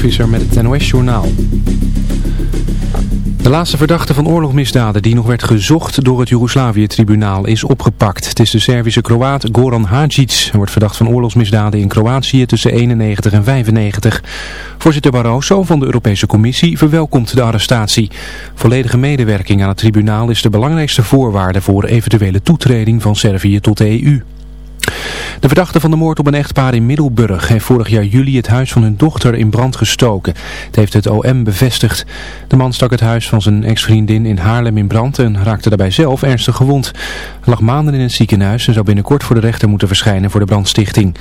Visser met het NOS-journaal. De laatste verdachte van oorlogsmisdaden die nog werd gezocht door het Joegoslavië-tribunaal is opgepakt. Het is de Servische Kroaat Goran Hadjic. Hij wordt verdacht van oorlogsmisdaden in Kroatië tussen 91 en 95. Voorzitter Barroso van de Europese Commissie verwelkomt de arrestatie. Volledige medewerking aan het tribunaal is de belangrijkste voorwaarde voor eventuele toetreding van Servië tot de EU. De verdachte van de moord op een echtpaar in Middelburg heeft vorig jaar juli het huis van hun dochter in brand gestoken. Het heeft het OM bevestigd. De man stak het huis van zijn ex-vriendin in Haarlem in brand en raakte daarbij zelf ernstig gewond. Hij lag maanden in het ziekenhuis en zou binnenkort voor de rechter moeten verschijnen voor de brandstichting.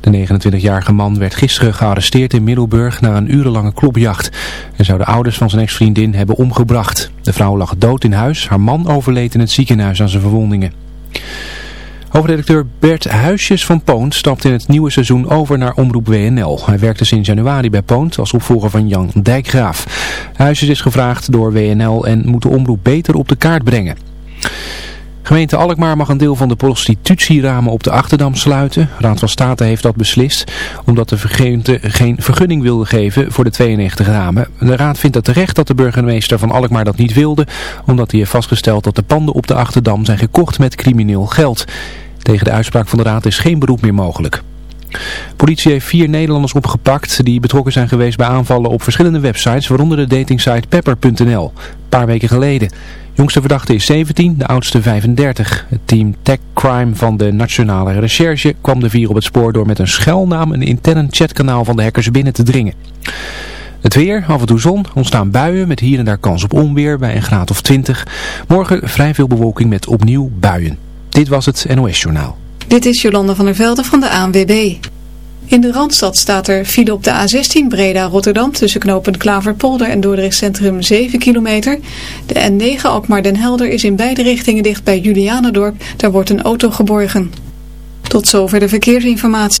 De 29-jarige man werd gisteren gearresteerd in Middelburg na een urenlange klopjacht. En zou de ouders van zijn ex-vriendin hebben omgebracht. De vrouw lag dood in huis, haar man overleed in het ziekenhuis aan zijn verwondingen. Hoofdredacteur Bert Huisjes van Poont stapt in het nieuwe seizoen over naar Omroep WNL. Hij werkte sinds januari bij Poont als opvolger van Jan Dijkgraaf. Huisjes is gevraagd door WNL en moet de omroep beter op de kaart brengen. Gemeente Alkmaar mag een deel van de prostitutieramen op de Achterdam sluiten. Raad van State heeft dat beslist omdat de gemeente geen vergunning wilde geven voor de 92 ramen. De raad vindt het terecht dat de burgemeester van Alkmaar dat niet wilde, omdat hij heeft vastgesteld dat de panden op de Achterdam zijn gekocht met crimineel geld. Tegen de uitspraak van de raad is geen beroep meer mogelijk. Politie heeft vier Nederlanders opgepakt die betrokken zijn geweest bij aanvallen op verschillende websites, waaronder de datingsite pepper.nl, een paar weken geleden. Jongste verdachte is 17, de oudste 35. Het team Tech Crime van de Nationale Recherche kwam de vier op het spoor door met een schuilnaam een intern chatkanaal van de hackers binnen te dringen. Het weer, af en toe zon, ontstaan buien met hier en daar kans op onweer bij een graad of 20. Morgen vrij veel bewolking met opnieuw buien. Dit was het NOS Journaal. Dit is Jolanda van der Velde van de ANWB. In de Randstad staat er file op de A16 Breda-Rotterdam tussen knooppunt Klaverpolder en Dordrecht Centrum 7 kilometer. De N9 Alkmaar Den Helder is in beide richtingen dicht bij Julianendorp. Daar wordt een auto geborgen. Tot zover de verkeersinformatie.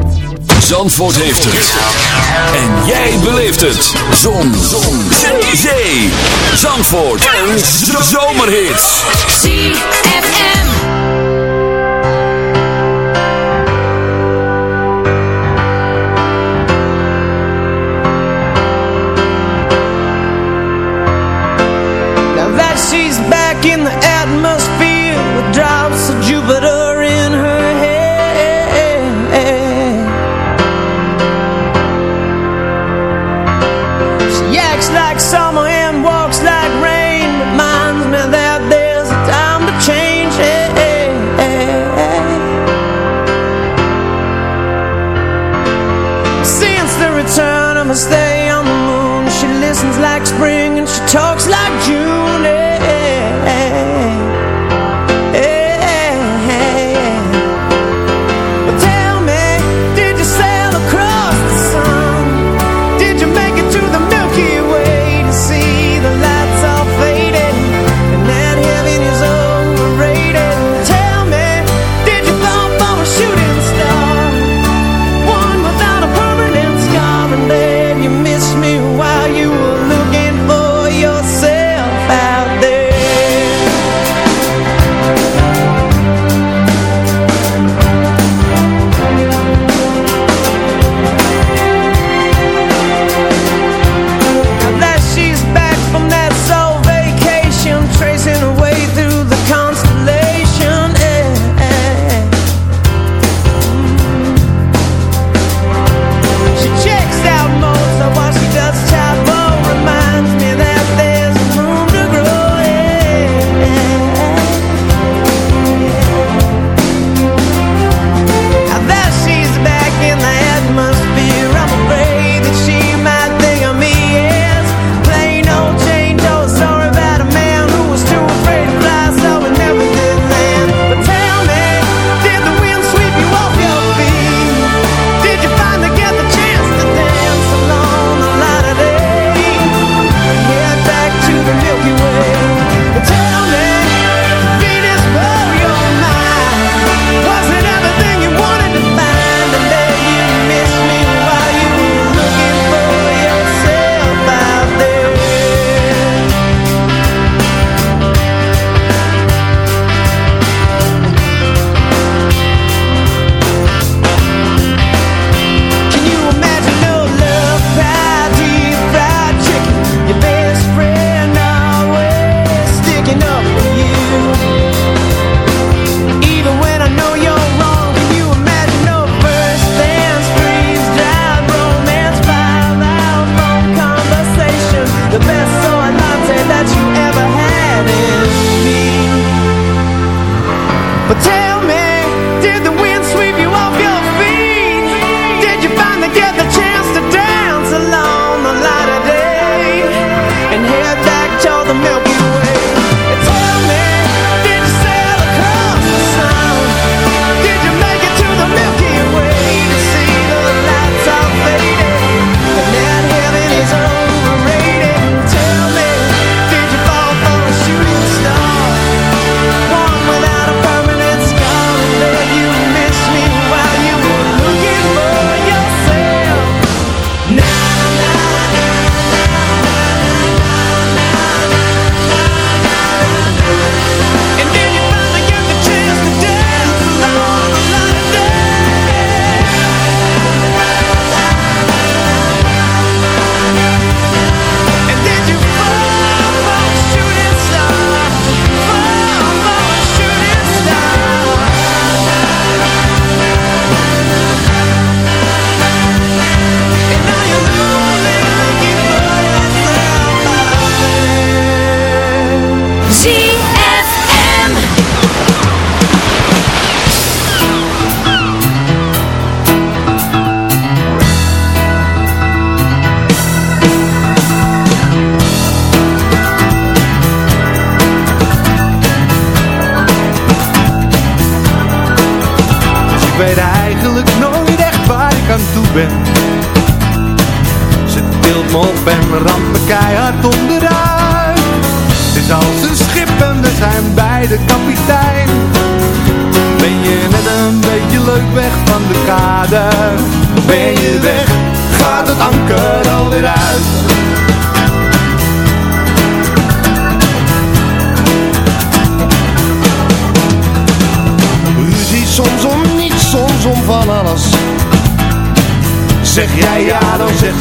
Zandvoort heeft het. En jij beleeft het. Zon. Zon. Zee. Zandvoort. En zomerhits. ZFM.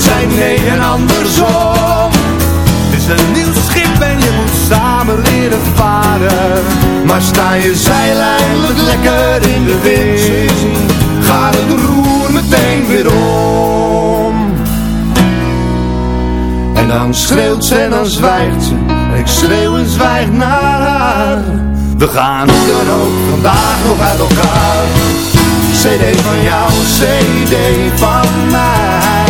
Ja, dan zegt zij nee en andersom. Het is een nieuw schip en je moet samen leren varen. Maar sta je zeil eindelijk lekker in de wind Gaat het roer meteen weer om. En dan schreeuwt ze en dan zwijgt ze ik schreeuw en zwijg naar haar. We gaan hoe dan ook vandaag nog uit elkaar. CD van jou, CD van mij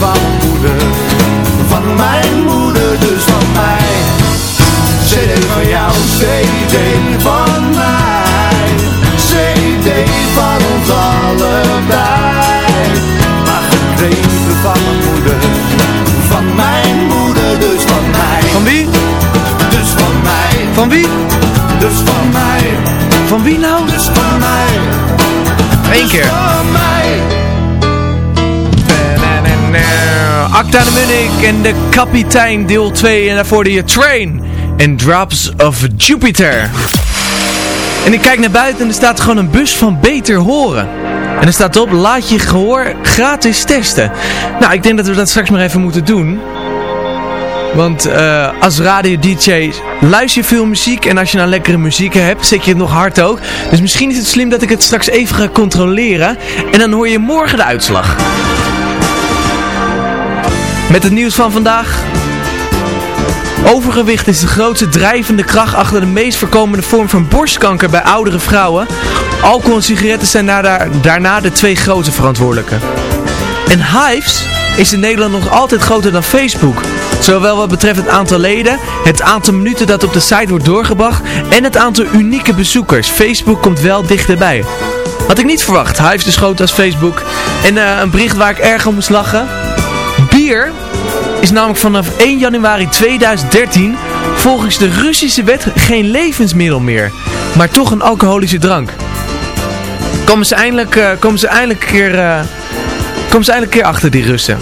van mijn moeder Van mijn moeder, dus van mij CD van jou, CD van mij CD van ons allebei Maar gekregen van mijn moeder Van mijn moeder, dus van mij Van wie? Dus van mij. Van wie? Dus van mij. Van wie nou? Dus van mij. Eén keer. Dus van mij. Acta de Munich en de kapitein deel 2 en daarvoor de Train en Drops of Jupiter. En ik kijk naar buiten en er staat gewoon een bus van Beter Horen. En er staat op, laat je gehoor gratis testen. Nou, ik denk dat we dat straks maar even moeten doen. Want eh, als radio-dj luister je veel muziek en als je nou lekkere muziek hebt, zet je het nog hard ook. Dus misschien is het slim dat ik het straks even ga controleren en dan hoor je morgen de uitslag. Met het nieuws van vandaag. Overgewicht is de grootste drijvende kracht achter de meest voorkomende vorm van borstkanker bij oudere vrouwen. Alcohol en sigaretten zijn daarna, de twee grote verantwoordelijke. En Hives is in Nederland nog altijd groter dan Facebook. Zowel wat betreft het aantal leden, het aantal minuten dat op de site wordt doorgebracht en het aantal unieke bezoekers. Facebook komt wel dichterbij. Had ik niet verwacht. Heeft dus groot als Facebook. En eh, een bericht waar ik erg om moest lachen. Bier is namelijk vanaf 1 januari 2013 volgens de Russische wet geen levensmiddel meer. Maar toch een alcoholische drank. Komen ze eindelijk, uh, komen ze eindelijk keer... Uh, komen ze eindelijk keer achter die Russen.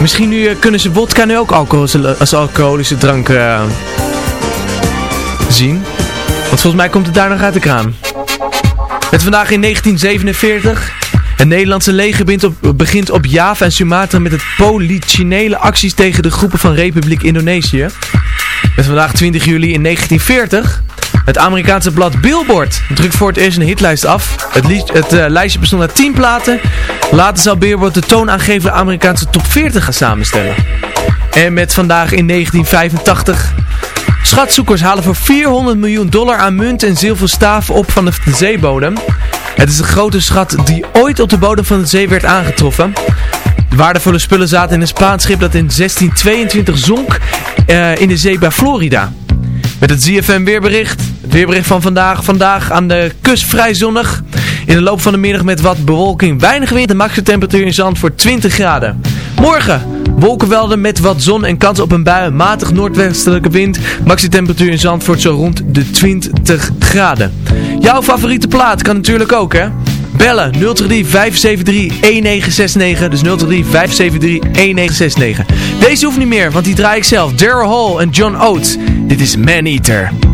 Misschien nu kunnen ze vodka nu ook als alcoholische drank zien. Want volgens mij komt het daar nog uit de kraan. Met vandaag in 1947. Het Nederlandse leger begint op, begint op Java en Sumatra met het politionele acties tegen de groepen van Republiek Indonesië. Met vandaag 20 juli in 1940. Het Amerikaanse blad Billboard drukt voor het eerst een hitlijst af. Het, het uh, lijstje bestond uit 10 platen. Later zal Billboard de toonaangevende Amerikaanse top 40 gaan samenstellen. En met vandaag in 1985 Schatzoekers halen voor 400 miljoen dollar aan munt en zilverstaven op van de zeebodem. Het is de grote schat die ooit op de bodem van de zee werd aangetroffen. De waardevolle spullen zaten in een Spaans schip dat in 1622 zonk uh, in de zee bij Florida. Met het ZFM weerbericht. Het weerbericht van vandaag. Vandaag aan de kust vrij zonnig. In de loop van de middag met wat bewolking. Weinig wind en maximum temperatuur in zand voor 20 graden. Morgen wolkenvelden met wat zon en kans op een bui. Matig noordwestelijke wind. Maximum temperatuur in Zandvoort zo rond de 20 graden. Jouw favoriete plaat kan natuurlijk ook hè. Bellen 023 573 1969. Dus 023 573 1969. Deze hoeft niet meer, want die draai ik zelf. Daryl Hall en John Oates. Dit is Man Eater.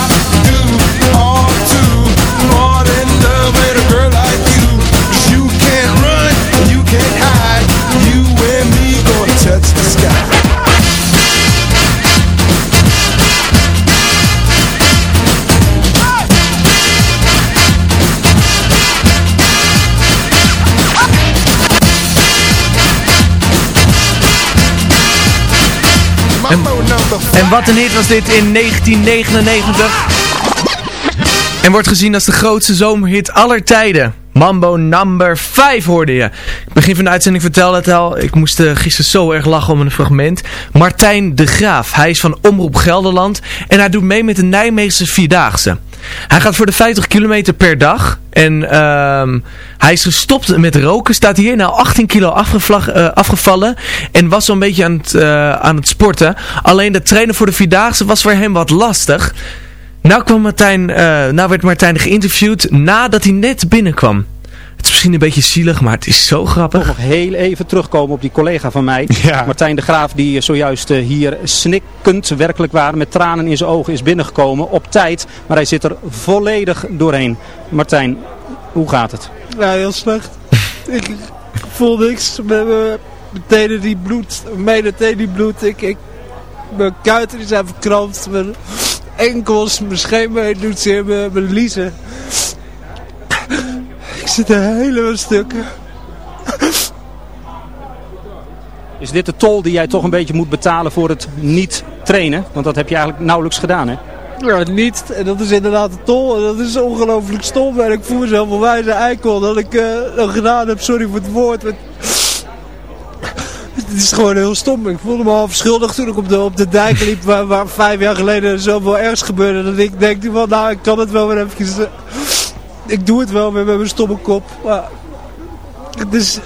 En wat een hit was dit in 1999. En wordt gezien als de grootste zomerhit aller tijden. Mambo number 5 hoorde je. Begin van de uitzending vertelde het al. Ik moest eh, gisteren zo erg lachen om een fragment. Martijn de Graaf. Hij is van Omroep Gelderland. En hij doet mee met de Nijmeegse Vierdaagse. Hij gaat voor de 50 kilometer per dag. En ehm, hij is gestopt met roken. Staat hier nou 18 kilo eh, afgevallen. En was zo'n beetje aan het, eh, aan het sporten. Alleen de trainen voor de Vierdaagse was voor hem wat lastig. Nou, kwam Martijn, eh, nou werd Martijn geïnterviewd nadat hij net binnenkwam. Het is misschien een beetje zielig, maar het is zo grappig. nog heel even terugkomen op die collega van mij. Martijn de Graaf, die zojuist eh, hier snikkend, werkelijk waar, met tranen in zijn ogen is binnengekomen. Op tijd, maar hij zit er volledig doorheen. Martijn, hoe gaat het? Ja, heel slecht. ik voel niks. Mijn tenen die bloed. Mijn tenen die bloed. Ik, ik, mijn kuiten die zijn verkrampt. Mijn enkels, mijn scheenbeen doet zeer. Mijn, mijn liezen. Ik zit er helemaal stukken. Is dit de tol die jij toch een beetje moet betalen voor het niet trainen? Want dat heb je eigenlijk nauwelijks gedaan, hè? Ja, niet. En dat is inderdaad de tol. En dat is ongelooflijk stom. En ik voel mezelf een wijze eikel dat ik eh, dat gedaan heb. Sorry voor het woord. Maar... het is gewoon heel stom. Ik voelde me half schuldig toen ik op de, op de dijk liep waar, waar vijf jaar geleden zoveel ergs gebeurde. Dat ik denk van nou ik kan het wel weer even... Ik doe het wel weer met mijn stomme kop. Maar het is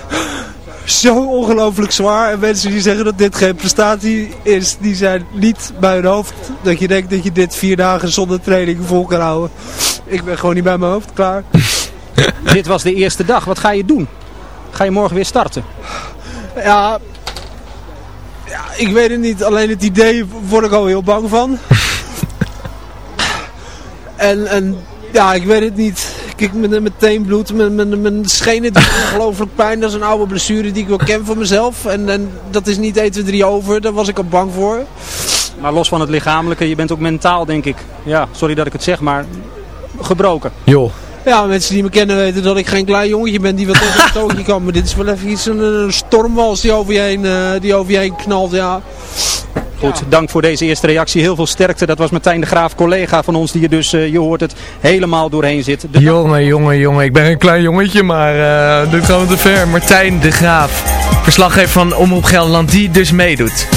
zo ongelooflijk zwaar. En mensen die zeggen dat dit geen prestatie is, die zijn niet bij hun hoofd. Dat je denkt dat je dit vier dagen zonder training vol kan houden. Ik ben gewoon niet bij mijn hoofd klaar. Dit was de eerste dag. Wat ga je doen? Ga je morgen weer starten? Ja, ja, ik weet het niet. Alleen het idee word ik al heel bang van. en, en ja, ik weet het niet. Kijk, met, meteen bloed, mijn, mijn, mijn schenen doen ongelooflijk pijn. Dat is een oude blessure die ik wel ken van mezelf. En, en dat is niet 1, 2, 3 over. Daar was ik al bang voor. Maar los van het lichamelijke, je bent ook mentaal denk ik. Ja, sorry dat ik het zeg, maar gebroken. Joh. Ja, mensen die me kennen weten dat ik geen klein jongetje ben die wat tegen een stootje kan. Maar dit is wel even iets, een, een stormwals die over, je heen, uh, die over je heen knalt, ja. Goed, dank voor deze eerste reactie. Heel veel sterkte. Dat was Martijn de Graaf, collega van ons, die er dus, uh, je hoort het, helemaal doorheen zit. De jongen, jongen, jongen. Ik ben een klein jongetje, maar uh, dit gaan we te ver. Martijn de Graaf, verslaggever van Omroep Gelderland, die dus meedoet.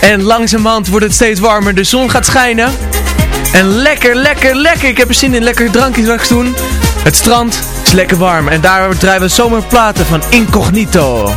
En langzamerhand wordt het steeds warmer. De zon gaat schijnen. En lekker, lekker, lekker. Ik heb er zin in lekker drankjes straks doen. Het strand is lekker warm. En daar draaien we zomerplaten van Incognito.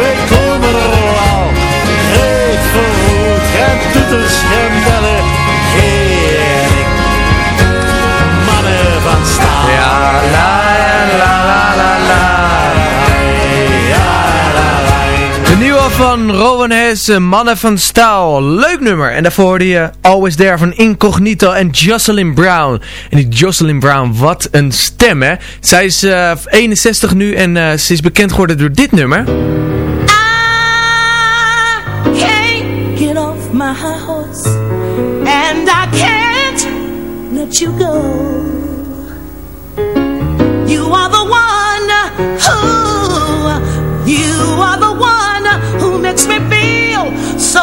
Wij komen er al. Ik verroet, geen toeters, geen van Rowan Hess, Mannen van Staal. Leuk nummer. En daarvoor hoorde je Always There van Incognito en Jocelyn Brown. En die Jocelyn Brown, wat een stem hè. Zij is eh, 61 nu en eh, ze is bekend geworden door dit nummer. get off my and I can't let you go. You are the one who, you are the one makes me feel so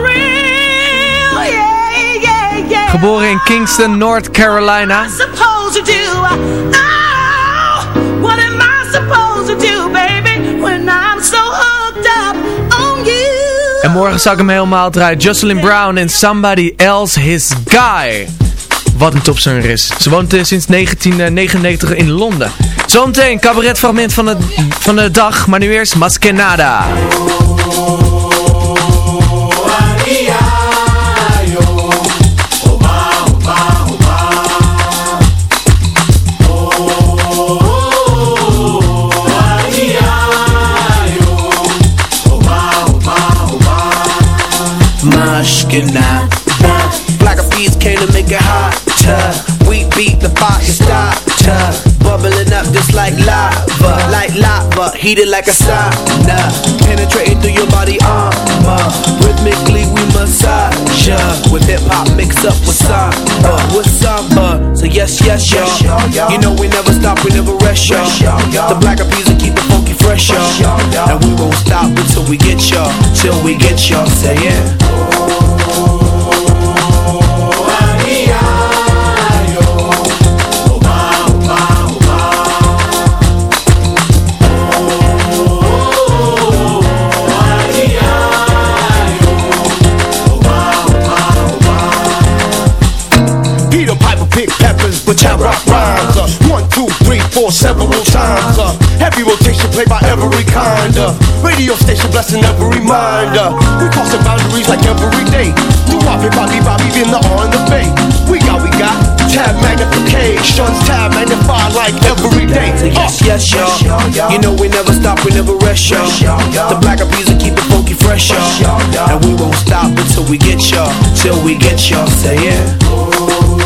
real. Yeah, yeah, yeah. Geboren in Kingston, North Carolina. supposed to do? What am I supposed to do, baby, when I'm so hooked up on you? En morgen zal ik hem helemaal draaien. Jocelyn Brown en Somebody Else His Guy. Wat een topzanger is. Ze woont eh, sinds 1999 in Londen. Zometeen cabaretfragment van de, van de dag. Maar nu eerst Maskenada. Mushkina. We beat the fire starter. Bubbling up just like lava, like lava, heated like a sauna. Penetrating through your body armor. Rhythmically we massage ya. With hip hop mixed up with samba, with samba. So yes, yes, y'all. You know we never stop, we never rest, y'all. The black will keep the funky fresh, y'all. And we won't stop until we get y'all, till we get y'all. Say yeah. Heavy rotation played by every kind. Uh, radio station blessing every mind. Uh, we crossing boundaries like every day. Do Bobby, Bobby, Bobby, in the on the bay. We got, we got tab magnifications, tab magnified like every day. So yes, yes, y'all. You know we never stop, we never rest, y'all. The black of peas will keep it funky fresh, y'all. And we won't stop until we get y'all, till we get y'all. Say yeah.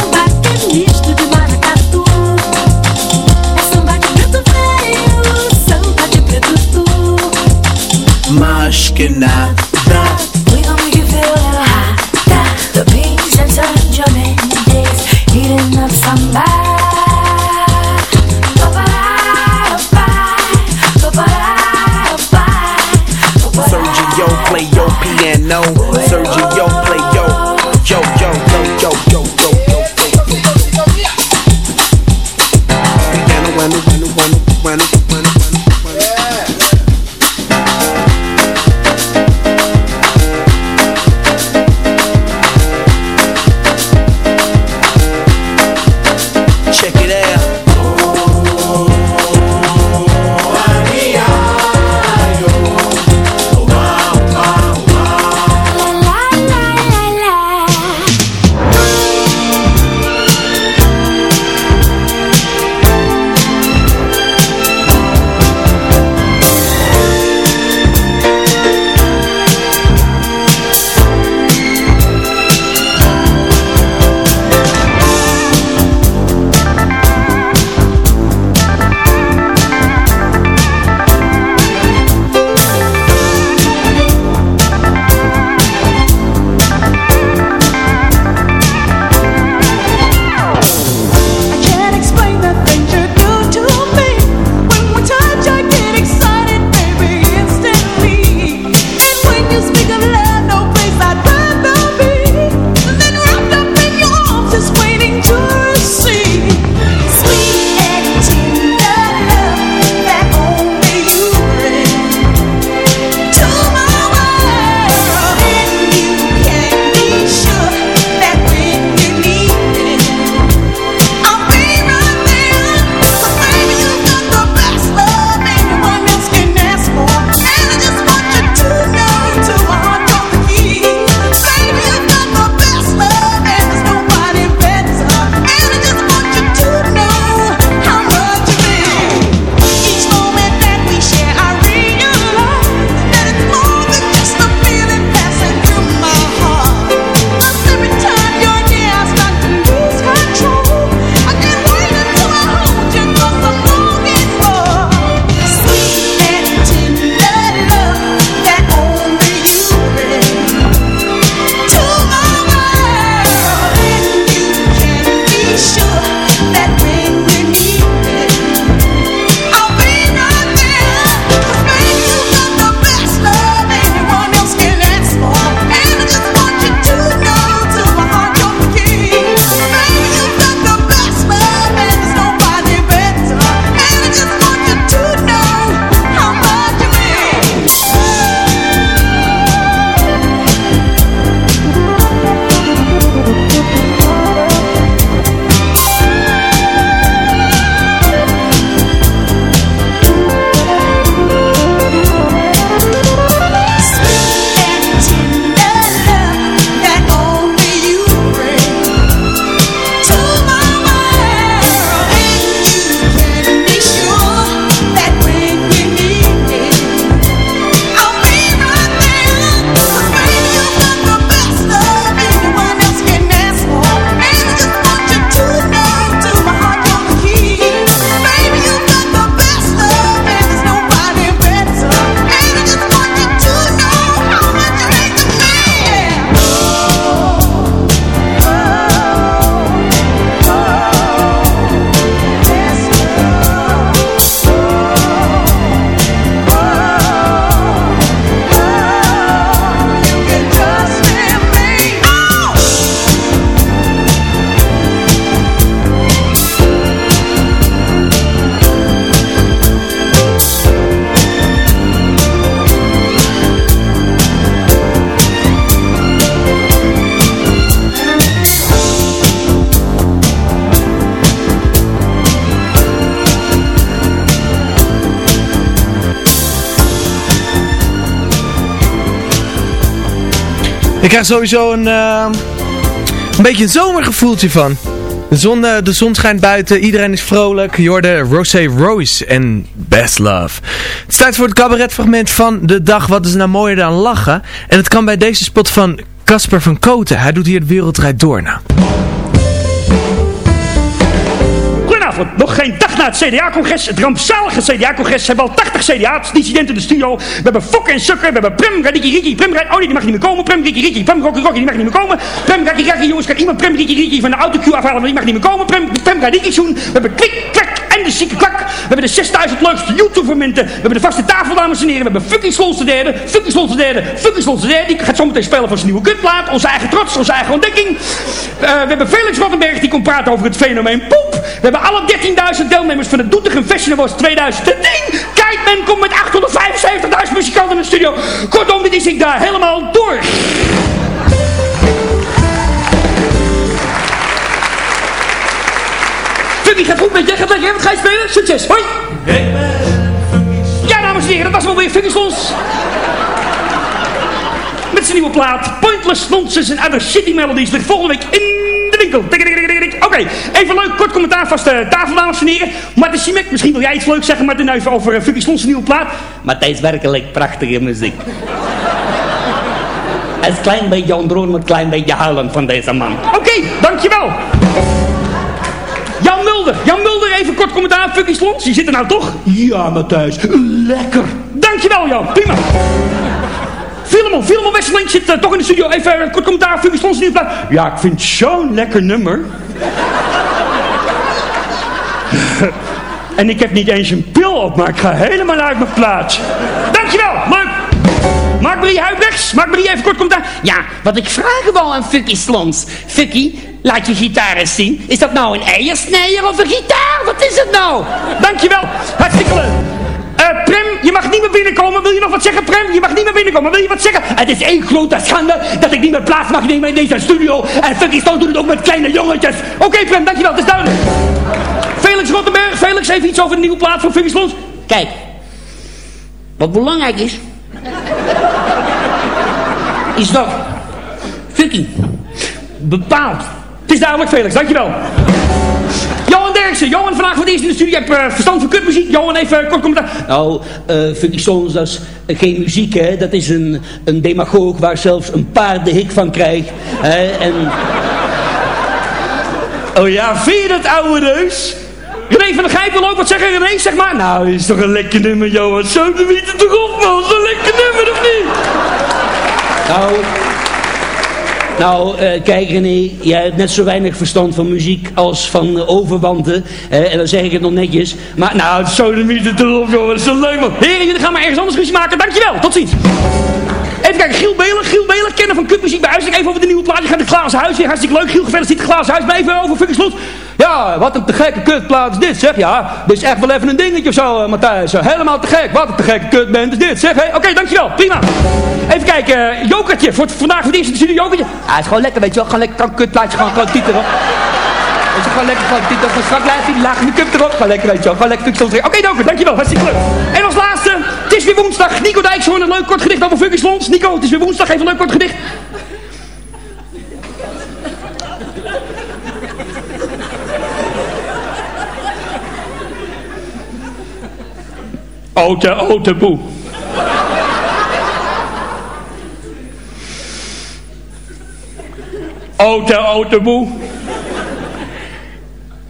cannot krijg sowieso een, eh, een beetje een zomergevoeltje van. De zon, eh, de zon schijnt buiten, iedereen is vrolijk. Jorde Rosé Royce en Best Love. Het tijd voor het cabaretfragment van de dag. Wat is nou mooier dan lachen? En het kan bij deze spot van Casper van Koten. Hij doet hier de wereldrijd door nou. Nog geen dag na het CDA-congres, het rampzalige CDA-congres, hebben al 80 CDA-dissidenten in de studio. We hebben Fok en Sukker, we hebben Prem, Radiki Riki, Prem, oh nee, die mag niet meer komen. Prem, Riki Riki, Prem, Rocky Rocky, die mag niet meer komen. Prem, Raki Raki, jongens, kan iemand Prem, Riki Riki van de autocue afhalen, want die mag niet meer komen. Prem, Prem, Radiki Zoen, we hebben Klik, Klak en de zieke klak. We hebben de 6000 leukste YouTube-momenten. We hebben de vaste tafel, dames en heren. We hebben Fucking de derde, Fucking de derde, Fucking Slons de derde. Die gaat zometeen spelen voor zijn nieuwe kutplaat. Onze eigen trots, onze eigen ontdekking. Eh, we hebben Felix Rottenberg, die komt praten over het fenomeen. We hebben alle 13.000 deelnemers van de Doetinchem Fashion Awards 2010. Kijk, men komt met 875.000 muzikanten in de studio. Kortom, dit is ik daar helemaal door. Fucking gaat goed met je, gaat lekker. Wat ga je spelen? Succes, hoi! Ja, dames en heren, dat was wel weer Slons. Met zijn nieuwe plaat Pointless Nonsense and Other Shitty Melodies ligt volgende week in de winkel. Tik. Oké, even leuk kort commentaar vast de tafel, dames en heren. Martin Schimek, misschien wil jij iets leuks zeggen, Martin, even over uh, Fucky Slons nieuwe plaat. Maar het is werkelijk prachtige muziek. Het is een klein beetje ontroerend, een klein beetje huilend van deze man. Oké, dankjewel. Jan Mulder, Jan Mulder, even kort commentaar. Fucky Slons, die zit er nou toch? Ja, Matthijs, lekker. Dankjewel Jan, prima. Filemon, Filemon Wesseling zit eh, toch in de studio. Even een kort commentaar, Fucky Slons nieuwe plaat. Ja, ik vind het zo'n lekker nummer. en ik heb niet eens een pil op, maar ik ga helemaal uit mijn plaats. Dankjewel, leuk. Mark Marie Huibrechts, Mark Marie even kort commentaar. Ja, wat ik vragen wou aan Fucky Slons. Fucky, laat je gitaar eens zien. Is dat nou een eiersnijer of een gitaar? Wat is het nou? Dankjewel, hartstikke leuk. Eh, Prem, Wil je nog wat zeggen, Prem? Je mag niet meer binnenkomen. Wil je wat zeggen? Het is één grote schande dat ik niet meer plaats mag nemen in deze studio. En Fucky Stone doet het ook met kleine jongetjes. Oké, Prem, dankjewel. Het is duidelijk. Felix Rottenberg, Felix, even iets over de nieuwe plaat van Fucky Slons. Kijk, wat belangrijk is... is dat Fucky bepaalt. Het is duidelijk, Felix. Dankjewel. Johan Derksen. Johan, vandaag voor het eerst in de studie. Je hebt eh, verstand van kutmuziek. Johan, even kort commentaar. Nou, eh Fucky Sons, dat is eh, geen muziek, hè. Dat is een, een demagoog waar zelfs een paard de hik van krijgt. Hè? En Oh ja, vind je dat oude reus? René van der Gijp wil ook wat zeggen. René, zeg maar. Nou, is toch een lekker nummer, Johan. Zo de wiet het toch op, man. Zo'n lekker nummer, of niet? Nou, nou eh, kijk René, jij hebt net zo weinig verstand van muziek als van eh, overwanten. hè, en dan zeg ik het nog netjes. Maar nou, het erop, joh. Dat is zo leuk, man. Heren, jullie gaan maar ergens anders ruzie maken. Dankjewel. Tot ziens. Even kijken, Giel Belen, Giel Belen, kennen van kutmuziek bij Huis. Even over de nieuwe plaat. Je gaat het glazen huis weer. Hartstikke leuk. Giel, gefeliciteerd glazen huis. Maar even over fucking slot. Ja, wat een te gekke kutplaat is dit, zeg. Ja, dit is echt wel even een dingetje of zo, eh, Matthijs. Helemaal te gek. Wat een te gekke kutband is dit, zeg. hè? Oké, dankjewel. Prima. Even kijken, eh, Jokertje. Voor vandaag voor het studio, Jokertje. Ja, het is gewoon lekker, weet je wel. Gewoon lekker kan kutplaatje, gewoon, gewoon titelen. Weet je, gewoon lekker gewoon titelen. Van strak blijven, die laag de cup erop. Gewoon lekker, weet je wel. Gewoon lekker kuksel Oké, Joker, dankjewel. Hartstikke leuk. En als laatste, het is weer woensdag. Nico Dijkshoorn, een leuk kort gedicht over Funky Slons. Nico, het is weer woensdag. Even een leuk kort gedicht. Ote, ote boe. Ote, ote boe.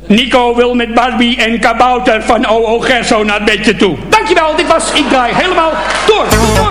Nico wil met Barbie en Kabouter van OO Gerso naar het bedje toe. Dankjewel, dit was Ik Draai Helemaal Door. door.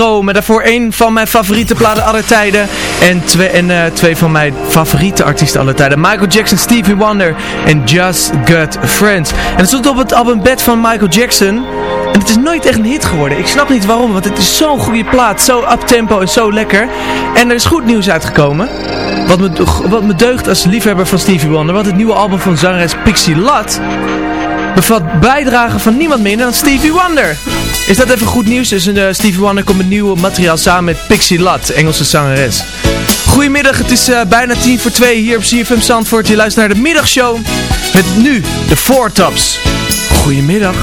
Met daarvoor één van mijn favoriete platen aller tijden. En, twee, en eh, twee van mijn favoriete artiesten aller tijden. Michael Jackson, Stevie Wonder en Just Got Friends. En het stond op het album Bed van Michael Jackson. En het is nooit echt een hit geworden. Ik snap niet waarom, want het is zo'n goede plaat. Zo uptempo en zo lekker. En er is goed nieuws uitgekomen. Wat me, wat me deugt als liefhebber van Stevie Wonder. Want het nieuwe album van zangeres Pixie Lat bevat bijdragen van niemand minder dan Stevie Wonder. Is dat even goed nieuws? Dus uh, Stevie Wonder komt met nieuw materiaal samen met Pixie Lat, Engelse zangeres. Goedemiddag, het is eh, bijna tien voor twee hier op CFM Zandvoort. Je luistert naar de middagshow met nu de Four Tops. Goedemiddag.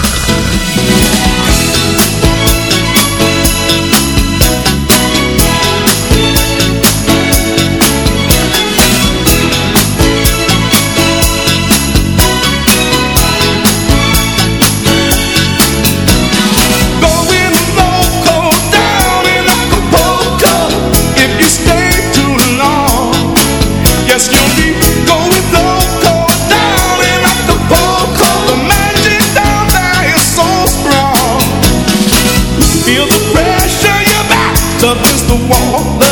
the wall.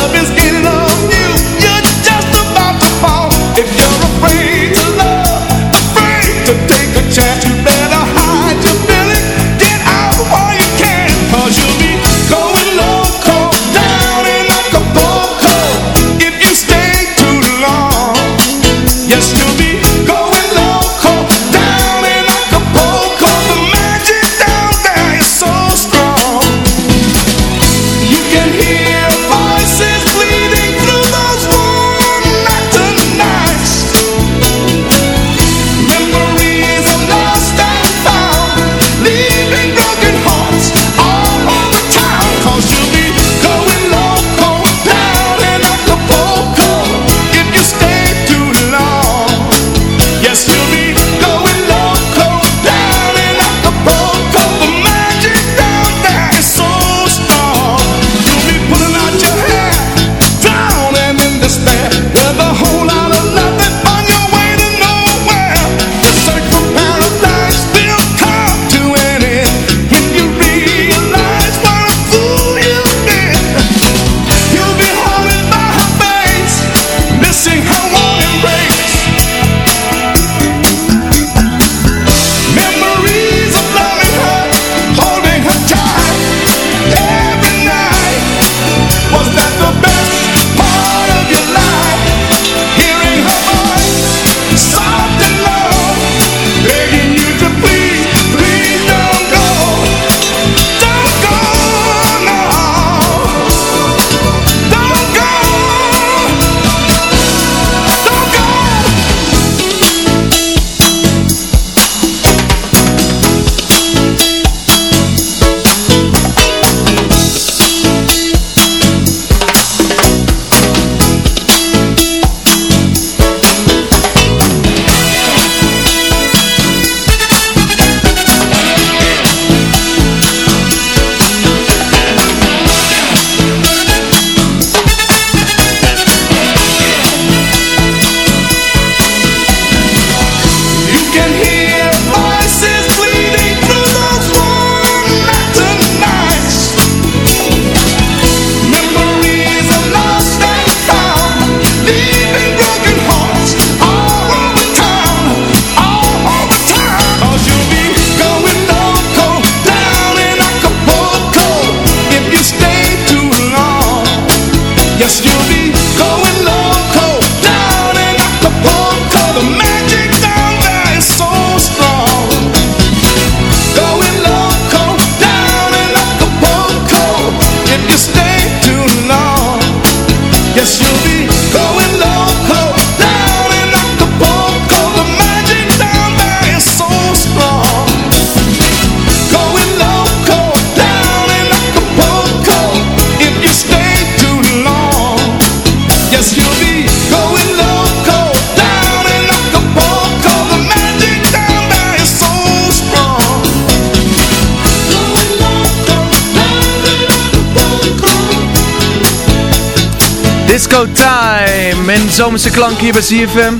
Zomerse klank hier bij CFM.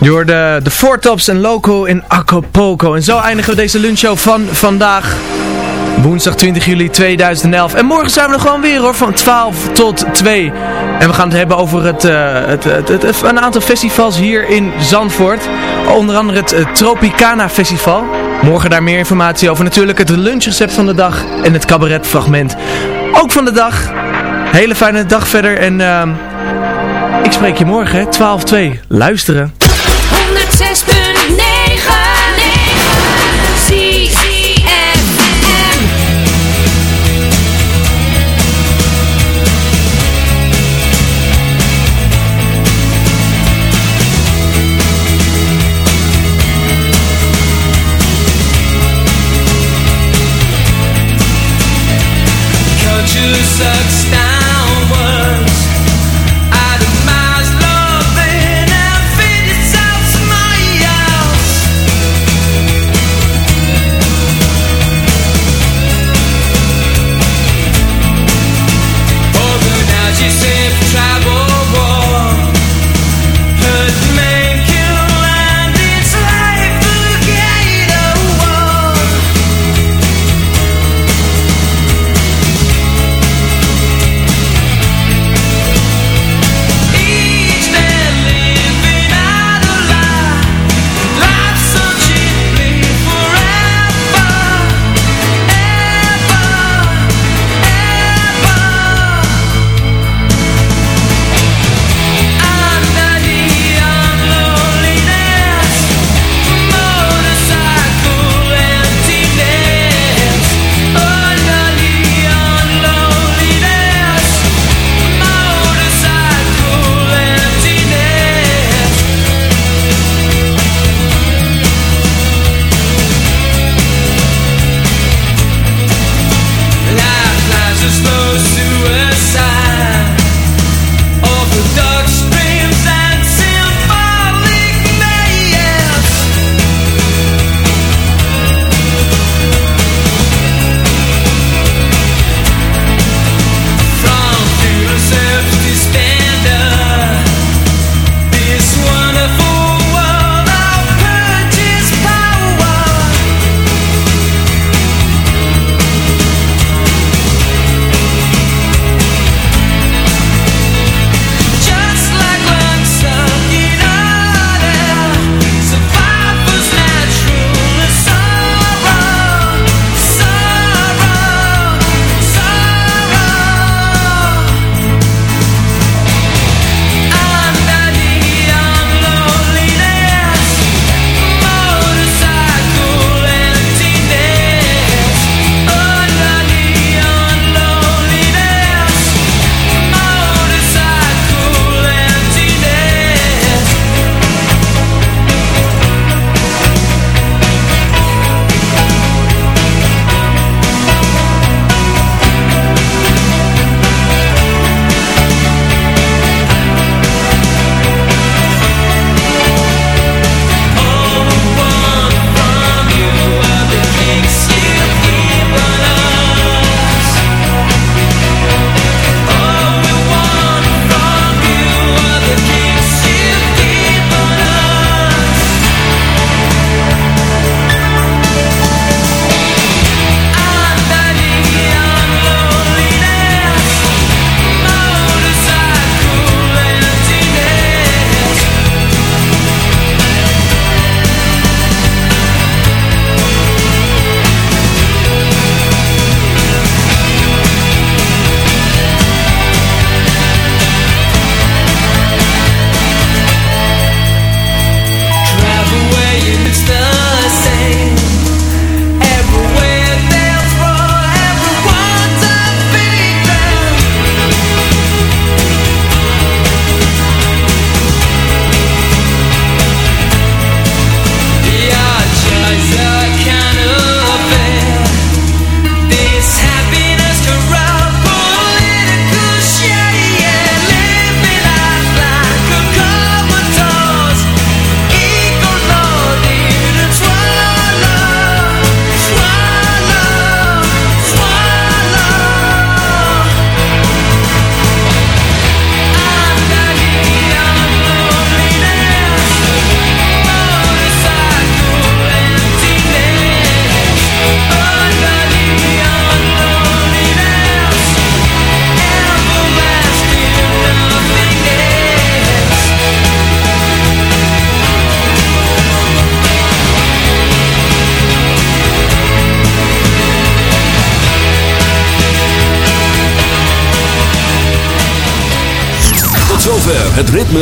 Je hoorde de Four en Loco in Acapulco. En zo eindigen we deze lunchshow van vandaag. Woensdag 20 juli 2011. En morgen zijn we er gewoon weer hoor, van 12 tot 2. En we gaan het hebben over het, uh, het, het, het, een aantal festivals hier in Zandvoort. Onder andere het uh, Tropicana Festival. Morgen daar meer informatie over. Natuurlijk het lunchrecept van de dag en het cabaretfragment. Ook van de dag. Hele fijne dag verder en uh, ik spreek je morgen, 12-2. Luisteren.